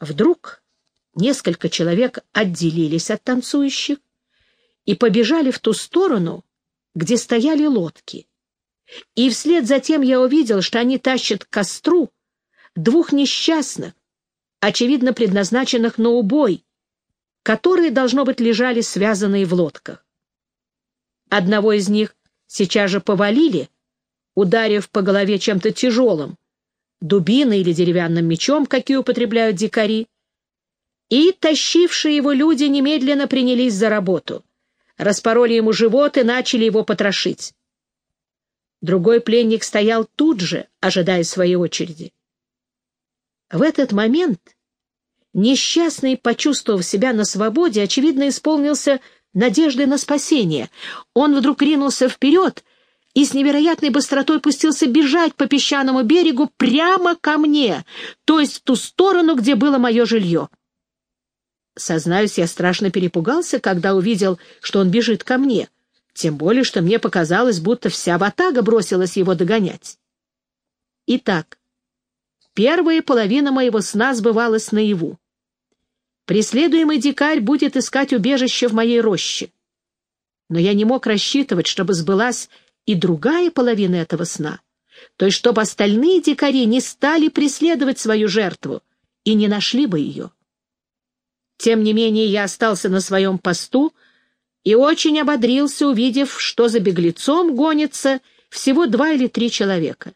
Вдруг несколько человек отделились от танцующих и побежали в ту сторону, где стояли лодки. И вслед за тем я увидел, что они тащат к костру двух несчастных, очевидно предназначенных на убой, которые, должно быть, лежали связанные в лодках. Одного из них сейчас же повалили, ударив по голове чем-то тяжелым, дубиной или деревянным мечом, какие употребляют дикари, и тащившие его люди немедленно принялись за работу, распороли ему живот и начали его потрошить. Другой пленник стоял тут же, ожидая своей очереди. В этот момент несчастный, почувствовав себя на свободе, очевидно, исполнился надеждой на спасение. Он вдруг ринулся вперед и с невероятной быстротой пустился бежать по песчаному берегу прямо ко мне, то есть в ту сторону, где было мое жилье. Сознаюсь, я страшно перепугался, когда увидел, что он бежит ко мне, тем более, что мне показалось, будто вся ватага бросилась его догонять. Итак, первая половина моего сна сбывалась наяву. Преследуемый дикарь будет искать убежище в моей роще. Но я не мог рассчитывать, чтобы сбылась и другая половина этого сна, то есть чтобы остальные дикари не стали преследовать свою жертву и не нашли бы ее. Тем не менее я остался на своем посту и очень ободрился, увидев, что за беглецом гонится всего два или три человека.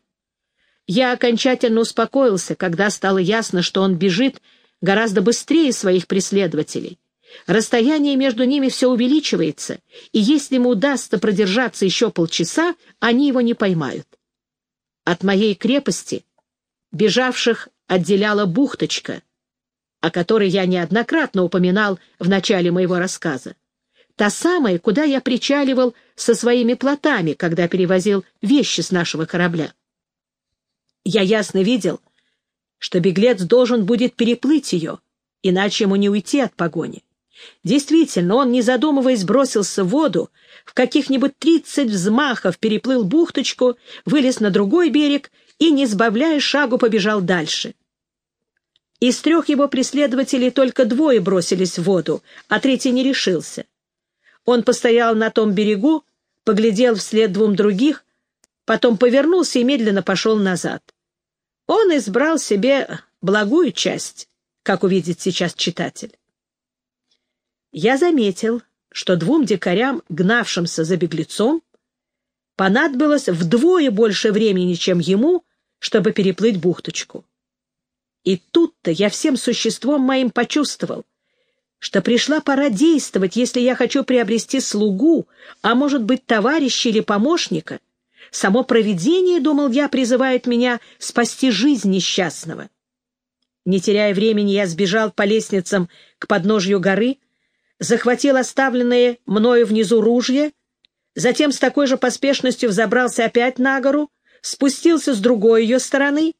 Я окончательно успокоился, когда стало ясно, что он бежит гораздо быстрее своих преследователей. Расстояние между ними все увеличивается, и если ему удастся продержаться еще полчаса, они его не поймают. От моей крепости бежавших отделяла бухточка, о которой я неоднократно упоминал в начале моего рассказа. Та самая, куда я причаливал со своими плотами, когда перевозил вещи с нашего корабля. Я ясно видел, что беглец должен будет переплыть ее, иначе ему не уйти от погони. Действительно, он, не задумываясь, бросился в воду, в каких-нибудь тридцать взмахов переплыл бухточку, вылез на другой берег и, не сбавляя шагу, побежал дальше. Из трех его преследователей только двое бросились в воду, а третий не решился. Он постоял на том берегу, поглядел вслед двум других, потом повернулся и медленно пошел назад. Он избрал себе благую часть, как увидит сейчас читатель. Я заметил, что двум дикарям, гнавшимся за беглецом, понадобилось вдвое больше времени, чем ему, чтобы переплыть бухточку. И тут-то я всем существом моим почувствовал, что пришла пора действовать, если я хочу приобрести слугу, а может быть товарища или помощника. Само провидение, думал я, призывает меня спасти жизнь несчастного. Не теряя времени, я сбежал по лестницам к подножью горы, захватил оставленные мною внизу ружья, затем с такой же поспешностью взобрался опять на гору, спустился с другой ее стороны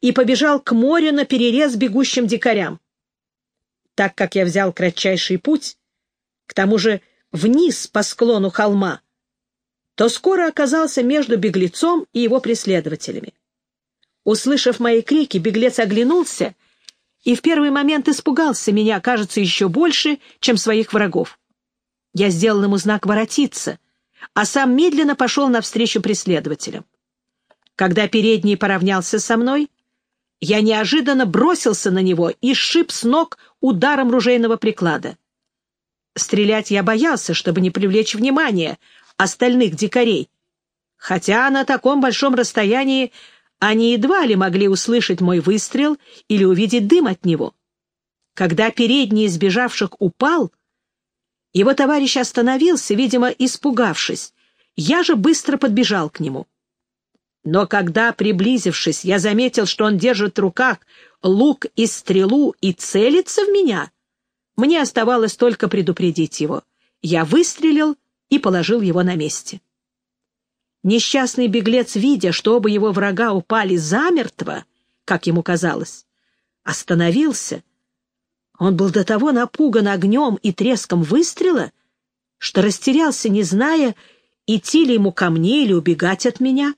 и побежал к морю на перерез бегущим дикарям так как я взял кратчайший путь, к тому же вниз по склону холма, то скоро оказался между беглецом и его преследователями. Услышав мои крики, беглец оглянулся и в первый момент испугался меня, кажется, еще больше, чем своих врагов. Я сделал ему знак «воротиться», а сам медленно пошел навстречу преследователям. Когда передний поравнялся со мной, я неожиданно бросился на него и шип с ног ударом ружейного приклада. Стрелять я боялся, чтобы не привлечь внимание остальных дикарей, хотя на таком большом расстоянии они едва ли могли услышать мой выстрел или увидеть дым от него. Когда передний из бежавших упал, его товарищ остановился, видимо, испугавшись. Я же быстро подбежал к нему. Но когда, приблизившись, я заметил, что он держит в руках лук и стрелу и целится в меня, мне оставалось только предупредить его. Я выстрелил и положил его на месте. Несчастный беглец, видя, что оба его врага упали замертво, как ему казалось, остановился. Он был до того напуган огнем и треском выстрела, что растерялся, не зная, идти ли ему ко мне или убегать от меня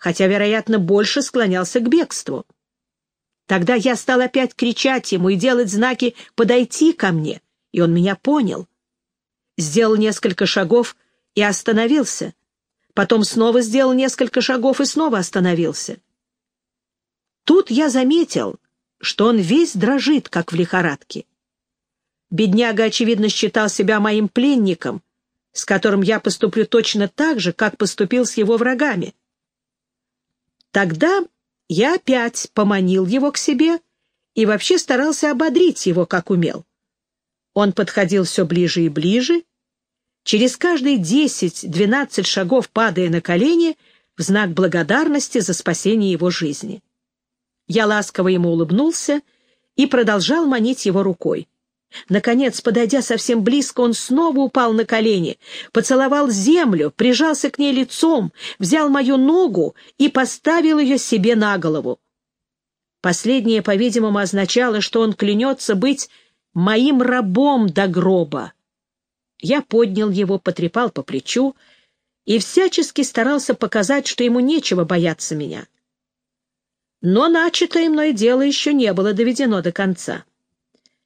хотя, вероятно, больше склонялся к бегству. Тогда я стал опять кричать ему и делать знаки «подойти ко мне», и он меня понял. Сделал несколько шагов и остановился. Потом снова сделал несколько шагов и снова остановился. Тут я заметил, что он весь дрожит, как в лихорадке. Бедняга, очевидно, считал себя моим пленником, с которым я поступлю точно так же, как поступил с его врагами. Тогда я опять поманил его к себе и вообще старался ободрить его, как умел. Он подходил все ближе и ближе, через каждые десять-двенадцать шагов падая на колени в знак благодарности за спасение его жизни. Я ласково ему улыбнулся и продолжал манить его рукой. Наконец, подойдя совсем близко, он снова упал на колени, поцеловал землю, прижался к ней лицом, взял мою ногу и поставил ее себе на голову. Последнее, по-видимому, означало, что он клянется быть моим рабом до гроба. Я поднял его, потрепал по плечу и всячески старался показать, что ему нечего бояться меня. Но начатое мной дело еще не было доведено до конца.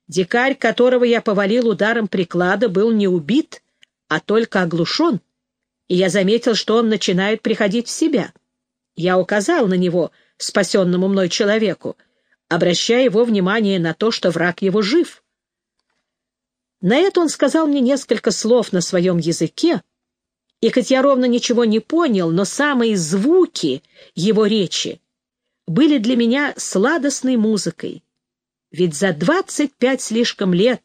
Дикарь, которого я повалил ударом приклада, был не убит, а только оглушен, и я заметил, что он начинает приходить в себя. Я указал на него, спасенному мной человеку, обращая его внимание на то, что враг его жив. На это он сказал мне несколько слов на своем языке, и хоть я ровно ничего не понял, но самые звуки его речи были для меня сладостной музыкой. Ведь за двадцать пять слишком лет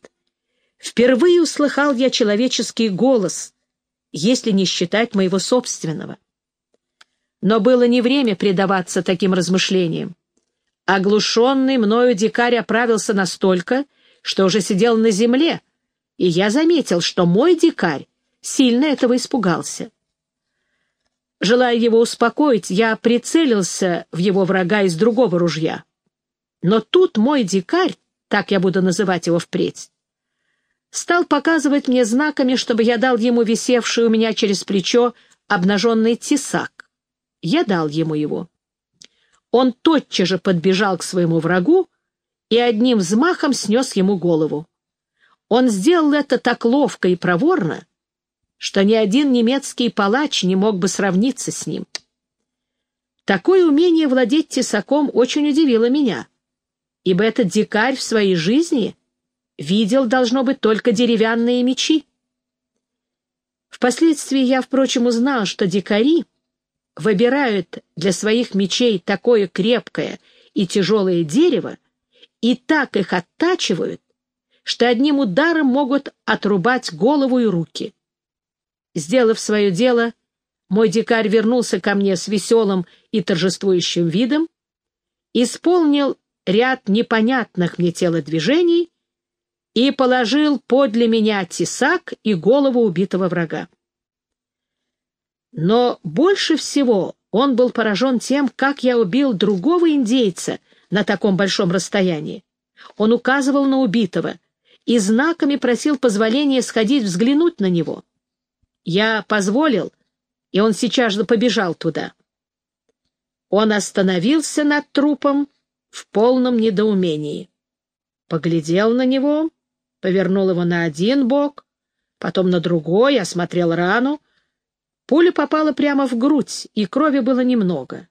впервые услыхал я человеческий голос, если не считать моего собственного. Но было не время предаваться таким размышлениям. Оглушенный мною дикарь оправился настолько, что уже сидел на земле, и я заметил, что мой дикарь сильно этого испугался. Желая его успокоить, я прицелился в его врага из другого ружья. Но тут мой дикарь, так я буду называть его впредь, стал показывать мне знаками, чтобы я дал ему висевший у меня через плечо обнаженный тесак. Я дал ему его. Он тотчас же подбежал к своему врагу и одним взмахом снес ему голову. Он сделал это так ловко и проворно, что ни один немецкий палач не мог бы сравниться с ним. Такое умение владеть тесаком очень удивило меня — ибо этот дикарь в своей жизни видел, должно быть, только деревянные мечи. Впоследствии я, впрочем, узнал, что дикари выбирают для своих мечей такое крепкое и тяжелое дерево и так их оттачивают, что одним ударом могут отрубать голову и руки. Сделав свое дело, мой дикарь вернулся ко мне с веселым и торжествующим видом, исполнил ряд непонятных мне телодвижений и положил подле меня тесак и голову убитого врага. Но больше всего он был поражен тем, как я убил другого индейца на таком большом расстоянии. Он указывал на убитого и знаками просил позволения сходить взглянуть на него. Я позволил, и он сейчас же побежал туда. Он остановился над трупом в полном недоумении. Поглядел на него, повернул его на один бок, потом на другой, осмотрел рану. Пуля попала прямо в грудь, и крови было немного.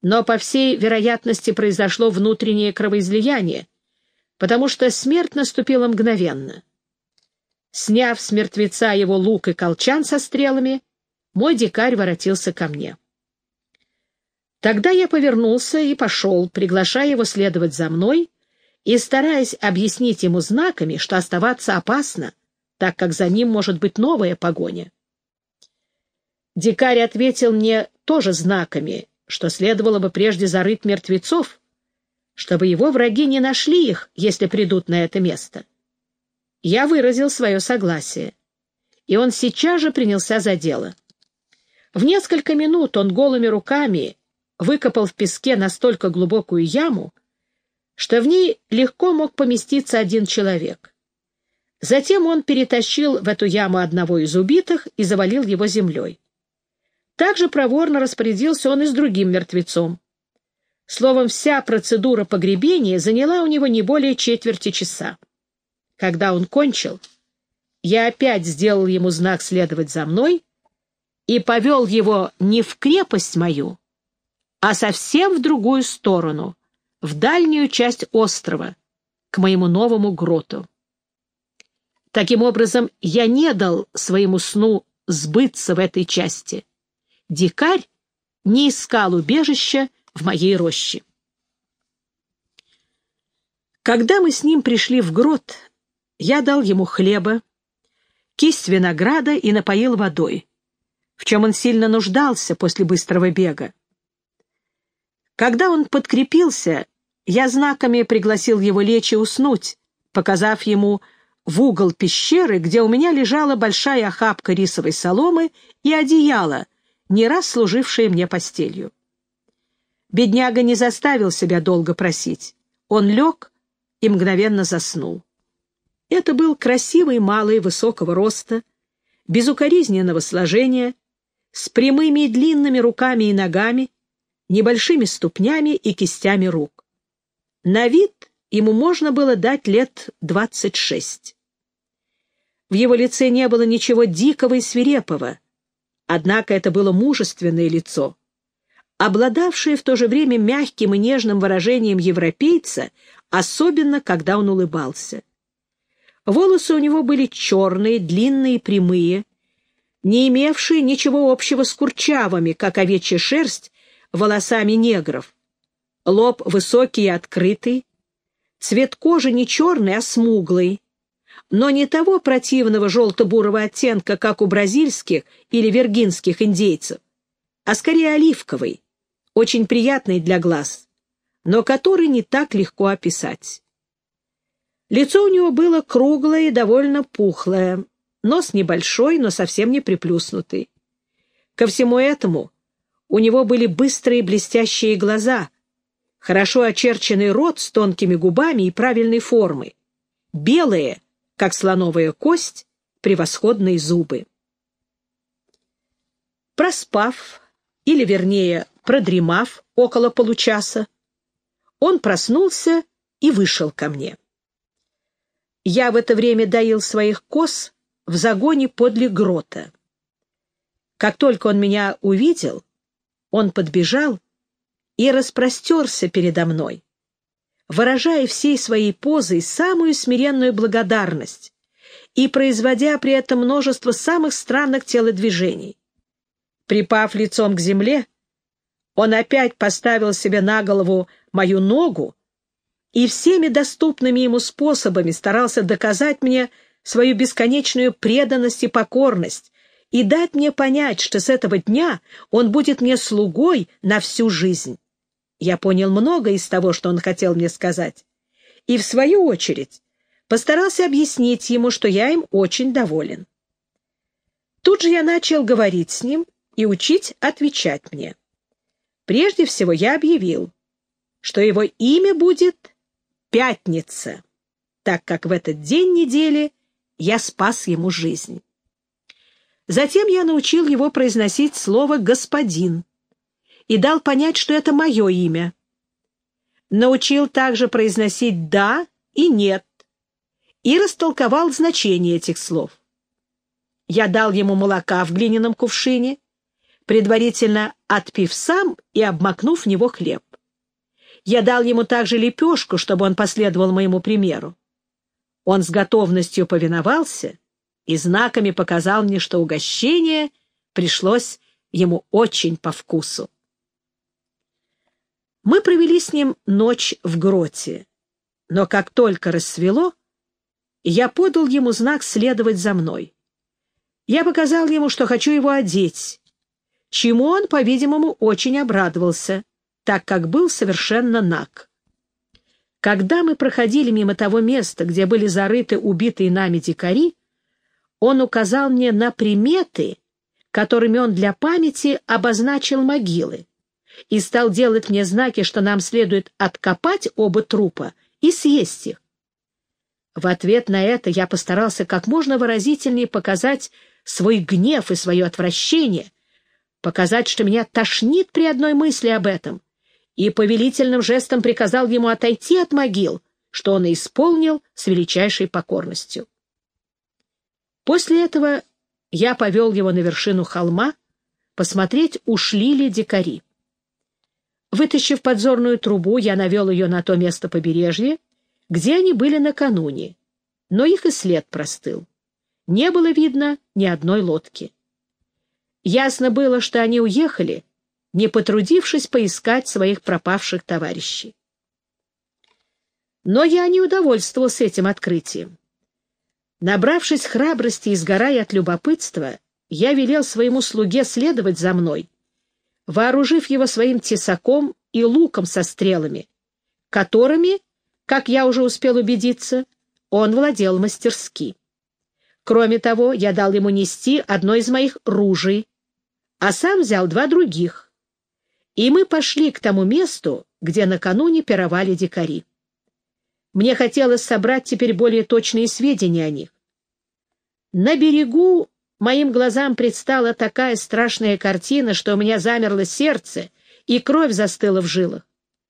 Но, по всей вероятности, произошло внутреннее кровоизлияние, потому что смерть наступила мгновенно. Сняв с мертвеца его лук и колчан со стрелами, мой дикарь воротился ко мне. Тогда я повернулся и пошел, приглашая его следовать за мной и стараясь объяснить ему знаками, что оставаться опасно, так как за ним может быть новая погоня. Дикарь ответил мне тоже знаками, что следовало бы прежде зарыть мертвецов, чтобы его враги не нашли их, если придут на это место. Я выразил свое согласие, и он сейчас же принялся за дело. В несколько минут он голыми руками выкопал в песке настолько глубокую яму, что в ней легко мог поместиться один человек. Затем он перетащил в эту яму одного из убитых и завалил его землей. Также проворно распорядился он и с другим мертвецом. Словом, вся процедура погребения заняла у него не более четверти часа. Когда он кончил, я опять сделал ему знак следовать за мной и повел его не в крепость мою, а совсем в другую сторону, в дальнюю часть острова, к моему новому гроту. Таким образом, я не дал своему сну сбыться в этой части. Дикарь не искал убежища в моей роще. Когда мы с ним пришли в грот, я дал ему хлеба, кисть винограда и напоил водой, в чем он сильно нуждался после быстрого бега. Когда он подкрепился, я знаками пригласил его лечь и уснуть, показав ему в угол пещеры, где у меня лежала большая охапка рисовой соломы и одеяло, не раз служившее мне постелью. Бедняга не заставил себя долго просить. Он лег и мгновенно заснул. Это был красивый малый высокого роста, безукоризненного сложения, с прямыми и длинными руками и ногами, небольшими ступнями и кистями рук. На вид ему можно было дать лет двадцать шесть. В его лице не было ничего дикого и свирепого, однако это было мужественное лицо — обладавшее в то же время мягким и нежным выражением европейца, особенно когда он улыбался. Волосы у него были черные, длинные, прямые, не имевшие ничего общего с курчавыми, как овечья шерсть, волосами негров. Лоб высокий и открытый, цвет кожи не черный, а смуглый, но не того противного желто-бурого оттенка, как у бразильских или виргинских индейцев, а скорее оливковый, очень приятный для глаз, но который не так легко описать. Лицо у него было круглое и довольно пухлое, нос небольшой, но совсем не приплюснутый. Ко всему этому у него были быстрые блестящие глаза, хорошо очерченный рот с тонкими губами и правильной формы, белые, как слоновая кость, превосходные зубы. Проспав, или, вернее, Продремав около получаса, он проснулся и вышел ко мне. Я в это время доил своих коз в загоне подле грота. Как только он меня увидел, он подбежал и распростерся передо мной, выражая всей своей позой самую смиренную благодарность и производя при этом множество самых странных телодвижений. Припав лицом к земле, он опять поставил себе на голову мою ногу и всеми доступными ему способами старался доказать мне свою бесконечную преданность и покорность и дать мне понять, что с этого дня он будет мне слугой на всю жизнь. Я понял много из того, что он хотел мне сказать, и, в свою очередь, постарался объяснить ему, что я им очень доволен. Тут же я начал говорить с ним и учить отвечать мне. Прежде всего я объявил, что его имя будет Пятница, так как в этот день недели я спас ему жизнь. Затем я научил его произносить слово «господин» и дал понять, что это мое имя. Научил также произносить «да» и «нет» и растолковал значение этих слов. Я дал ему молока в глиняном кувшине, предварительно отпив сам и обмакнув в него хлеб. Я дал ему также лепешку, чтобы он последовал моему примеру. Он с готовностью повиновался и знаками показал мне, что угощение пришлось ему очень по вкусу. Мы провели с ним ночь в гроте, но как только рассвело, я подал ему знак следовать за мной. Я показал ему, что хочу его одеть, чему он, по-видимому, очень обрадовался, так как был совершенно наг. Когда мы проходили мимо того места, где были зарыты убитые нами дикари, он указал мне на приметы, которыми он для памяти обозначил могилы, и стал делать мне знаки, что нам следует откопать оба трупа и съесть их. В ответ на это я постарался как можно выразительнее показать свой гнев и свое отвращение — показать, что меня тошнит при одной мысли об этом, и повелительным жестом приказал ему отойти от могил, что он и исполнил с величайшей покорностью. После этого я повел его на вершину холма посмотреть, ушли ли дикари. Вытащив подзорную трубу, я навел ее на то место побережья, где они были накануне, но их и след простыл. Не было видно ни одной лодки. Ясно было, что они уехали, не потрудившись поискать своих пропавших товарищей. Но я не удовольствовался этим открытием. Набравшись храбрости и сгорая от любопытства, я велел своему слуге следовать за мной, вооружив его своим тесаком и луком со стрелами, которыми, как я уже успел убедиться, он владел мастерски. Кроме того, я дал ему нести одно из моих ружей, а сам взял два других. И мы пошли к тому месту, где накануне пировали дикари. Мне хотелось собрать теперь более точные сведения о них. На берегу моим глазам предстала такая страшная картина, что у меня замерло сердце, и кровь застыла в жилах.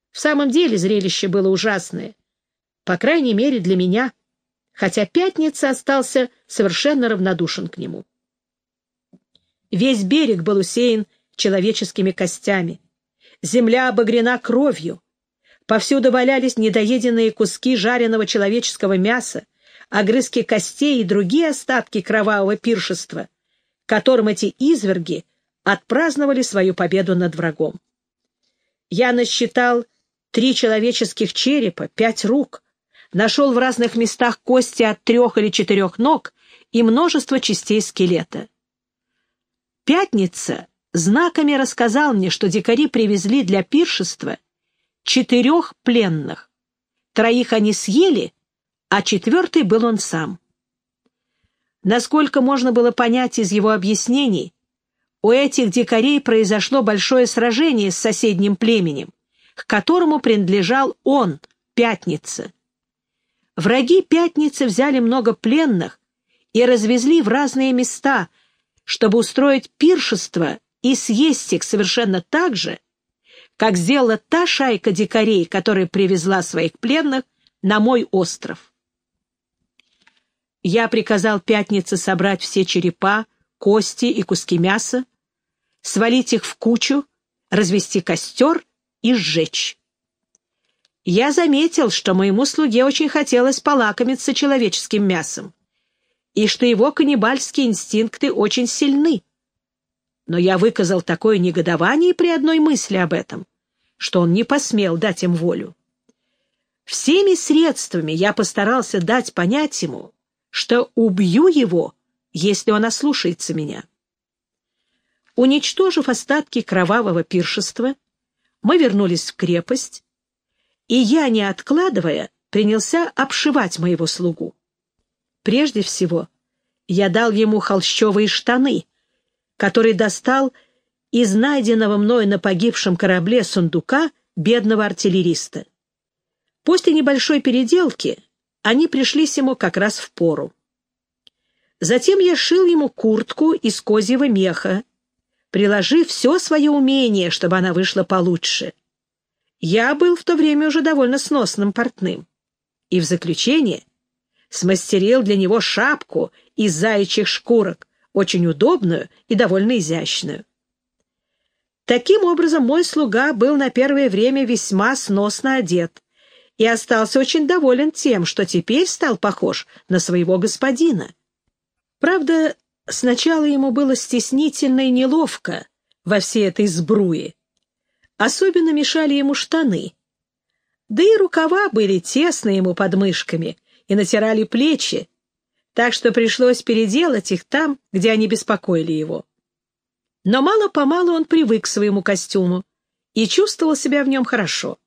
В самом деле зрелище было ужасное. По крайней мере, для меня, хотя Пятница остался совершенно равнодушен к нему. Весь берег был усеян человеческими костями. Земля обогрена кровью. Повсюду валялись недоеденные куски жареного человеческого мяса, огрызки костей и другие остатки кровавого пиршества, которым эти изверги отпраздновали свою победу над врагом. Я насчитал три человеческих черепа, пять рук, нашел в разных местах кости от трех или четырех ног и множество частей скелета. Пятница знаками рассказал мне, что дикари привезли для пиршества четырех пленных. Троих они съели, а четвертый был он сам. Насколько можно было понять из его объяснений, у этих дикарей произошло большое сражение с соседним племенем, к которому принадлежал он, Пятница. Враги Пятницы взяли много пленных и развезли в разные места, чтобы устроить пиршество и съесть их совершенно так же, как сделала та шайка дикарей, которая привезла своих пленных на мой остров. Я приказал Пятнице собрать все черепа, кости и куски мяса, свалить их в кучу, развести костер и сжечь. Я заметил, что моему слуге очень хотелось полакомиться человеческим мясом, и что его каннибальские инстинкты очень сильны. Но я выказал такое негодование при одной мысли об этом, что он не посмел дать им волю. Всеми средствами я постарался дать понять ему, что убью его, если он ослушается меня. Уничтожив остатки кровавого пиршества, мы вернулись в крепость, и я, не откладывая, принялся обшивать моего слугу. Прежде всего, я дал ему холщовые штаны, который достал из найденного мною на погибшем корабле сундука бедного артиллериста. После небольшой переделки они пришлись ему как раз в пору. Затем я шил ему куртку из козьего меха, приложив все свое умение, чтобы она вышла получше. Я был в то время уже довольно сносным портным. И в заключение смастерил для него шапку из заячьих шкурок, очень удобную и довольно изящную. Таким образом, мой слуга был на первое время весьма сносно одет и остался очень доволен тем, что теперь стал похож на своего господина. Правда, сначала ему было стеснительно и неловко во всей этой сбруе. Особенно мешали ему штаны. Да и рукава были тесны ему под мышками и натирали плечи, так что пришлось переделать их там, где они беспокоили его. Но мало-помалу он привык к своему костюму и чувствовал себя в нем хорошо.